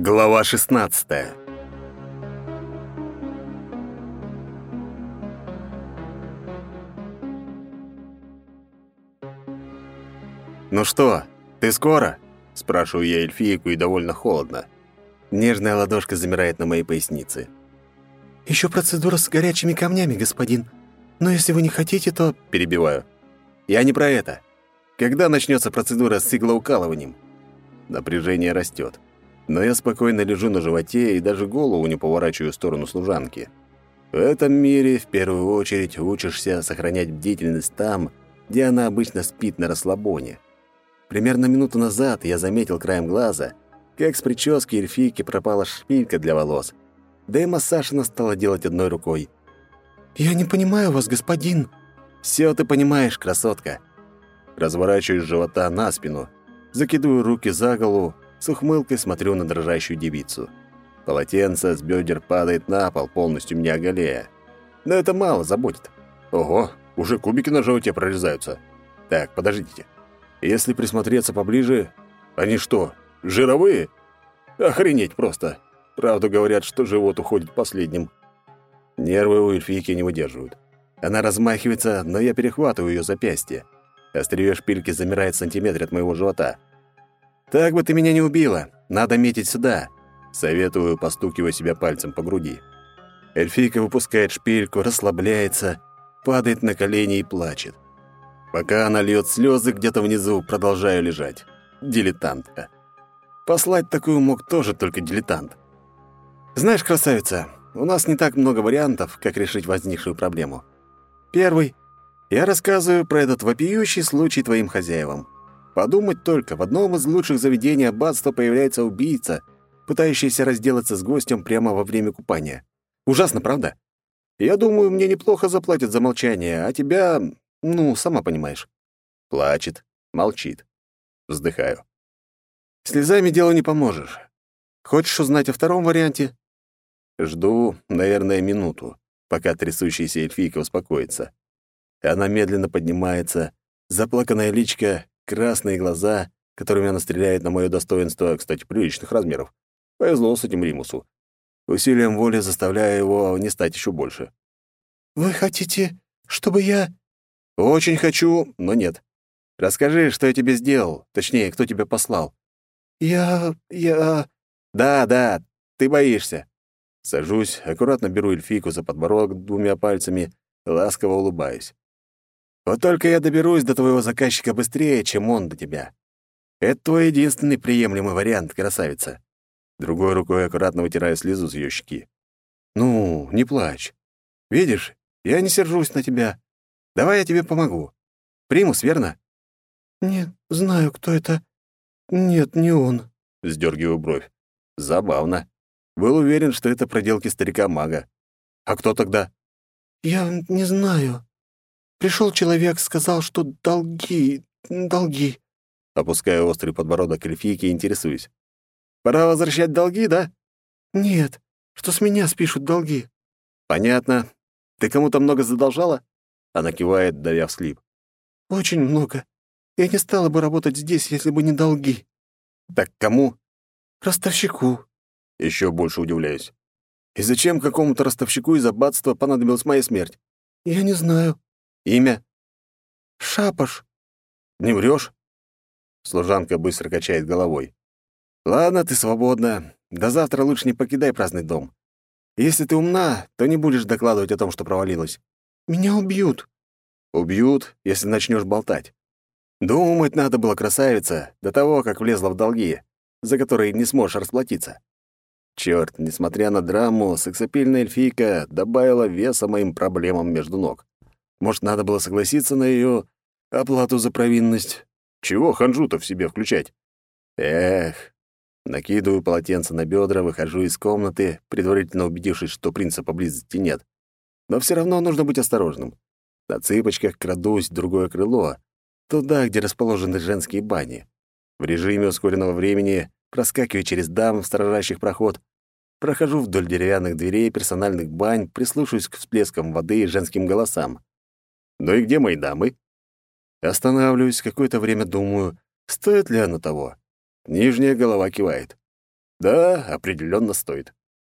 Глава 16. Ну что, ты скоро? спрашиваю я эльфийку и довольно холодно. Нежная ладошка замирает на моей пояснице. Еще процедура с горячими камнями, господин. Но если вы не хотите, то перебиваю. Я не про это. Когда начнется процедура с иглоукалыванием? Напряжение растет но я спокойно лежу на животе и даже голову не поворачиваю в сторону служанки. В этом мире в первую очередь учишься сохранять бдительность там, где она обычно спит на расслабоне. Примерно минуту назад я заметил краем глаза, как с прически эльфийки пропала шпилька для волос, да и массаж она стала делать одной рукой. «Я не понимаю вас, господин». «Всё ты понимаешь, красотка». Разворачиваюсь с живота на спину, закидываю руки за голову с ухмылкой смотрю на дрожащую девицу. Полотенце с бедер падает на пол, полностью меня оголея. Но это мало заботит. Ого, уже кубики на животе прорезаются. Так, подождите. Если присмотреться поближе... Они что, жировые? Охренеть просто. Правду говорят, что живот уходит последним. Нервы у эльфийки не выдерживают. Она размахивается, но я перехватываю ее запястье. Острие шпильки замирает в сантиметре от моего живота. «Так бы ты меня не убила. Надо метить сюда», — советую, постукивая себя пальцем по груди. Эльфийка выпускает шпильку, расслабляется, падает на колени и плачет. Пока она льет слезы где-то внизу, продолжаю лежать. Дилетантка. Послать такую мог тоже только дилетант. Знаешь, красавица, у нас не так много вариантов, как решить возникшую проблему. Первый. Я рассказываю про этот вопиющий случай твоим хозяевам. Подумать только, в одном из лучших заведений аббатства появляется убийца, пытающийся разделаться с гостем прямо во время купания. Ужасно, правда? Я думаю, мне неплохо заплатят за молчание, а тебя, ну, сама понимаешь. Плачет, молчит. Вздыхаю. Слезами делу не поможешь. Хочешь узнать о втором варианте? Жду, наверное, минуту, пока трясущаяся эльфийка успокоится. Она медленно поднимается, заплаканная личка красные глаза, которыми она стреляет на мое достоинство, кстати, приличных размеров. Повезло с этим Римусу. Усилием воли заставляю его не стать еще больше. «Вы хотите, чтобы я...» «Очень хочу, но нет. Расскажи, что я тебе сделал, точнее, кто тебя послал». «Я... я...» «Да, да, ты боишься». Сажусь, аккуратно беру эльфийку за подбородок двумя пальцами, ласково улыбаюсь. Вот только я доберусь до твоего заказчика быстрее, чем он до тебя. Это твой единственный приемлемый вариант, красавица. Другой рукой аккуратно вытираю слезу с ее щеки. Ну, не плачь. Видишь, я не сержусь на тебя. Давай я тебе помогу. Примус, верно? Не знаю, кто это. Нет, не он. Сдергиваю бровь. Забавно. Был уверен, что это проделки старика-мага. А кто тогда? Я не знаю. Пришел человек, сказал, что долги, долги. Опускаю острый подбородок эльфийки интересуюсь. Пора возвращать долги, да? Нет, что с меня спишут долги. Понятно. Ты кому-то много задолжала? Она кивает, давя всхлип. Очень много. Я не стала бы работать здесь, если бы не долги. Так кому? Ростовщику. Еще больше удивляюсь. И зачем какому-то ростовщику из аббатства понадобилась моя смерть? Я не знаю. Имя? Шапош. Не врешь? Служанка быстро качает головой. Ладно, ты свободна. До завтра лучше не покидай праздный дом. Если ты умна, то не будешь докладывать о том, что провалилось. Меня убьют. Убьют, если начнешь болтать. Думать надо было, красавица, до того, как влезла в долги, за которые не сможешь расплатиться. Черт, несмотря на драму, сексапильная эльфийка добавила веса моим проблемам между ног. Может, надо было согласиться на ее оплату за провинность? Чего ханжу-то в себе включать? Эх, накидываю полотенце на бедра, выхожу из комнаты, предварительно убедившись, что принца поблизости нет. Но все равно нужно быть осторожным. На цыпочках крадусь в другое крыло, туда, где расположены женские бани. В режиме ускоренного времени проскакиваю через дам, сторожащих проход, прохожу вдоль деревянных дверей персональных бань, прислушиваюсь к всплескам воды и женским голосам. Ну и где мои дамы? Останавливаюсь, какое-то время думаю, стоит ли оно того. Нижняя голова кивает. Да, определенно стоит.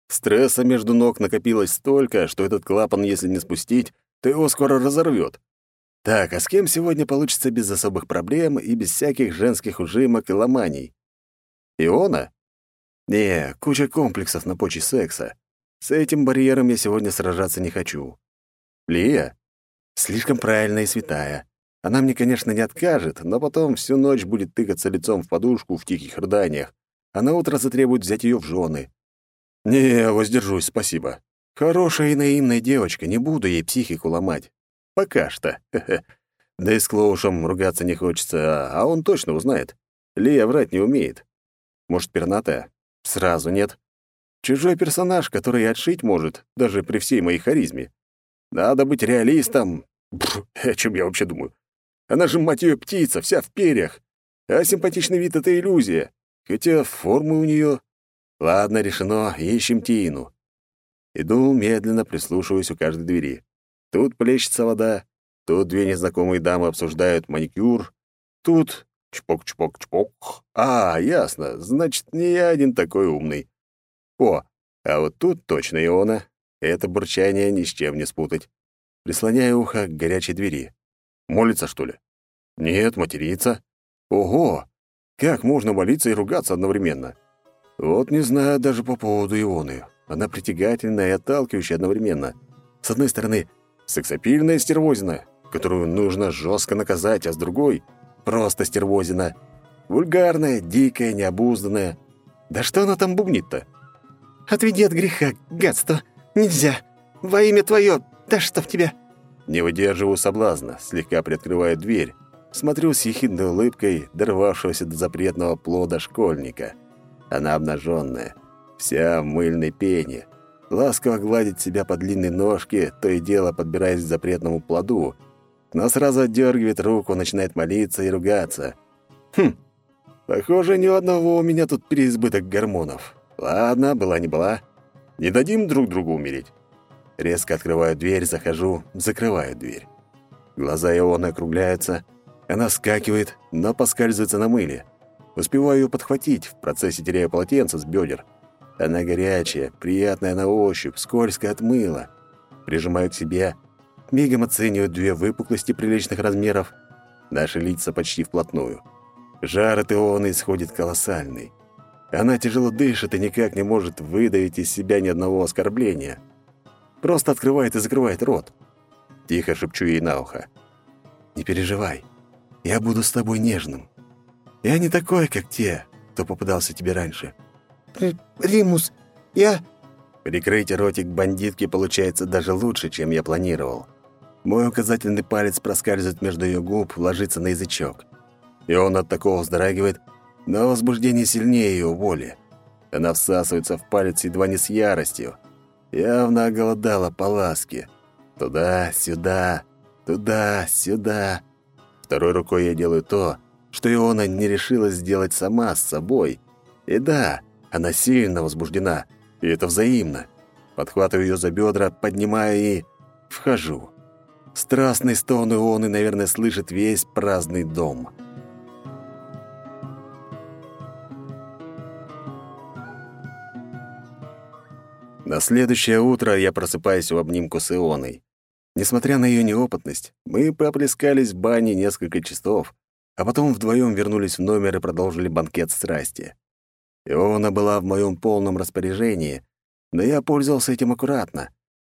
Стресса между ног накопилось столько, что этот клапан, если не спустить, то его скоро разорвет. Так, а с кем сегодня получится без особых проблем и без всяких женских ужимок и ломаний? Иона? Не, куча комплексов на почве секса. С этим барьером я сегодня сражаться не хочу. Лия? Слишком правильная и святая. Она мне, конечно, не откажет, но потом всю ночь будет тыкаться лицом в подушку в тихих рыданиях, а на утро затребует взять ее в жены. Не, воздержусь, спасибо. Хорошая и наивная девочка, не буду ей психику ломать. Пока что. Да и с Клоушем ругаться не хочется, а он точно узнает. Лия врать не умеет. Может, пернатая? Сразу нет. Чужой персонаж, который отшить может, даже при всей моей харизме. Надо быть реалистом. Пф, о чем я вообще думаю? Она же, мать ее, птица, вся в перьях. А симпатичный вид — это иллюзия. Хотя формы у нее. Ладно, решено, ищем Тину. Иду медленно, прислушиваюсь у каждой двери. Тут плещется вода, тут две незнакомые дамы обсуждают маникюр, тут чпок-чпок-чпок. А, ясно, значит, не я один такой умный. О, а вот тут точно Иона. Это бурчание ни с чем не спутать. Прислоняю ухо к горячей двери. Молится, что ли? Нет, матерится. Ого! Как можно молиться и ругаться одновременно? Вот не знаю даже по поводу Ионы. Она притягательная и отталкивающая одновременно. С одной стороны, сексапильная стервозина, которую нужно жестко наказать, а с другой — просто стервозина. Вульгарная, дикая, необузданная. Да что она там бубнит-то? «Отведи от греха, гадство! Нельзя! Во имя твое! Да в тебя!» Не выдерживаю соблазна, слегка приоткрываю дверь. Смотрю с ехидной улыбкой дорвавшегося до запретного плода школьника. Она обнаженная, вся в мыльной пене. Ласково гладит себя по длинной ножке, то и дело подбираясь к запретному плоду. Но сразу отдергивает руку, начинает молиться и ругаться. Хм, похоже, ни у одного у меня тут переизбыток гормонов. Ладно, была не была. Не дадим друг другу умереть. Резко открываю дверь, захожу, закрываю дверь. Глаза Ионы округляются. Она вскакивает, но поскальзывается на мыле. Успеваю ее подхватить, в процессе теряя полотенце с бедер. Она горячая, приятная на ощупь, скользкая от мыла. Прижимаю к себе, мигом оцениваю две выпуклости приличных размеров. Наши лица почти вплотную. Жар от Ионы исходит колоссальный. Она тяжело дышит и никак не может выдавить из себя ни одного оскорбления. Просто открывает и закрывает рот. Тихо шепчу ей на ухо. «Не переживай, я буду с тобой нежным. Я не такой, как те, кто попадался тебе раньше». «Римус, я...» Прикрыть ротик бандитки получается даже лучше, чем я планировал. Мой указательный палец проскальзывает между ее губ, ложится на язычок. И он от такого вздрагивает, но возбуждение сильнее ее воли. Она всасывается в палец едва не с яростью. Явно оголодала по ласке. Туда, сюда, туда, сюда. Второй рукой я делаю то, что Иона не решилась сделать сама с собой. И да, она сильно возбуждена, и это взаимно. Подхватываю ее за бедра, поднимаю и... вхожу. Страстный стон Ионы, наверное, слышит весь праздный дом. На следующее утро я просыпаюсь в обнимку с Ионой. Несмотря на ее неопытность, мы поплескались в бане несколько часов, а потом вдвоем вернулись в номер и продолжили банкет страсти. Иона была в моем полном распоряжении, но я пользовался этим аккуратно.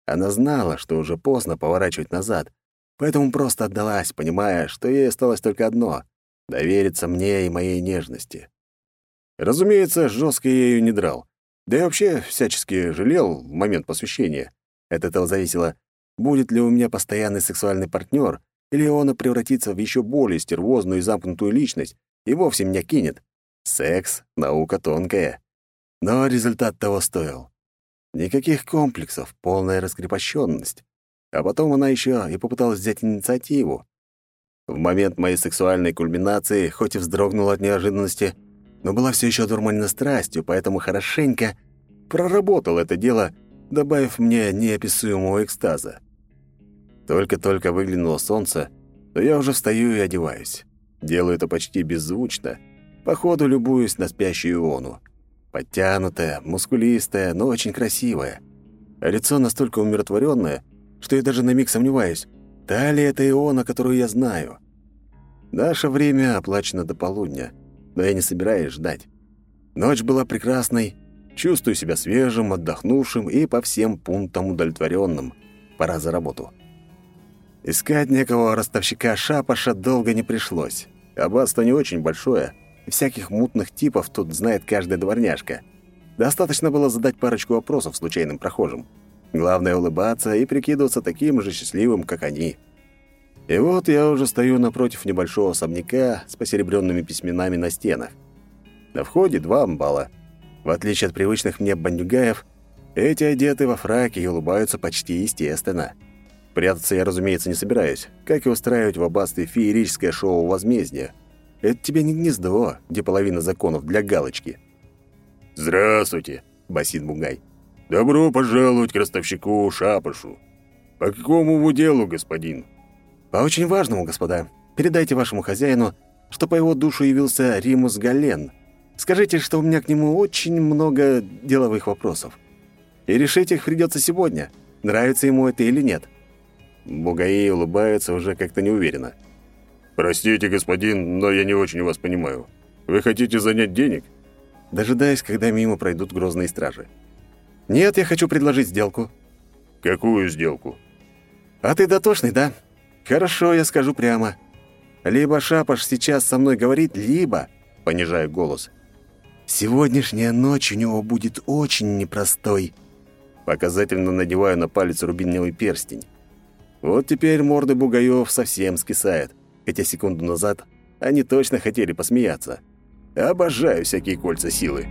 Она знала, что уже поздно поворачивать назад, поэтому просто отдалась, понимая, что ей осталось только одно — довериться мне и моей нежности. Разумеется, жестко я ее не драл. Да и вообще всячески жалел момент посвящения. От этого зависело, будет ли у меня постоянный сексуальный партнер, или он превратится в еще более стервозную и замкнутую личность и вовсе меня кинет. Секс — наука тонкая. Но результат того стоил. Никаких комплексов, полная раскрепощенность. А потом она еще и попыталась взять инициативу. В момент моей сексуальной кульминации, хоть и вздрогнула от неожиданности, но была все еще дурманена страстью, поэтому хорошенько проработал это дело, добавив мне неописуемого экстаза. Только-только выглянуло солнце, то я уже встаю и одеваюсь. Делаю это почти беззвучно, походу любуюсь на спящую Иону. Подтянутая, мускулистая, но очень красивая. А лицо настолько умиротворенное, что я даже на миг сомневаюсь, та ли это Иона, которую я знаю. Наше время оплачено до полудня, но я не собираюсь ждать. Ночь была прекрасной, чувствую себя свежим, отдохнувшим и по всем пунктам удовлетворенным. Пора за работу. Искать некого ростовщика шапаша долго не пришлось. Аббатство не очень большое, всяких мутных типов тут знает каждая дворняжка. Достаточно было задать парочку вопросов случайным прохожим. Главное — улыбаться и прикидываться таким же счастливым, как они. И вот я уже стою напротив небольшого особняка с посеребренными письменами на стенах. На входе два амбала. В отличие от привычных мне бандюгаев, эти одеты во фраке и улыбаются почти естественно. Прятаться я, разумеется, не собираюсь, как и устраивать в аббатстве феерическое шоу возмездия. Это тебе не гнездо, где половина законов для галочки. «Здравствуйте», — басит Бугай. «Добро пожаловать к ростовщику Шапошу. По какому вы делу, господин?» «По очень важному, господа. Передайте вашему хозяину, что по его душу явился Римус Гален. Скажите, что у меня к нему очень много деловых вопросов. И решить их придется сегодня, нравится ему это или нет». Бугаи улыбается уже как-то неуверенно. «Простите, господин, но я не очень вас понимаю. Вы хотите занять денег?» Дожидаясь, когда мимо пройдут грозные стражи. «Нет, я хочу предложить сделку». «Какую сделку?» «А ты дотошный, да? Хорошо, я скажу прямо. Либо Шапаш сейчас со мной говорит, либо...» Понижаю голос. «Сегодняшняя ночь у него будет очень непростой». Показательно надеваю на палец рубиновый перстень. Вот теперь морды бугаев совсем скисают, хотя секунду назад они точно хотели посмеяться. Обожаю всякие кольца силы.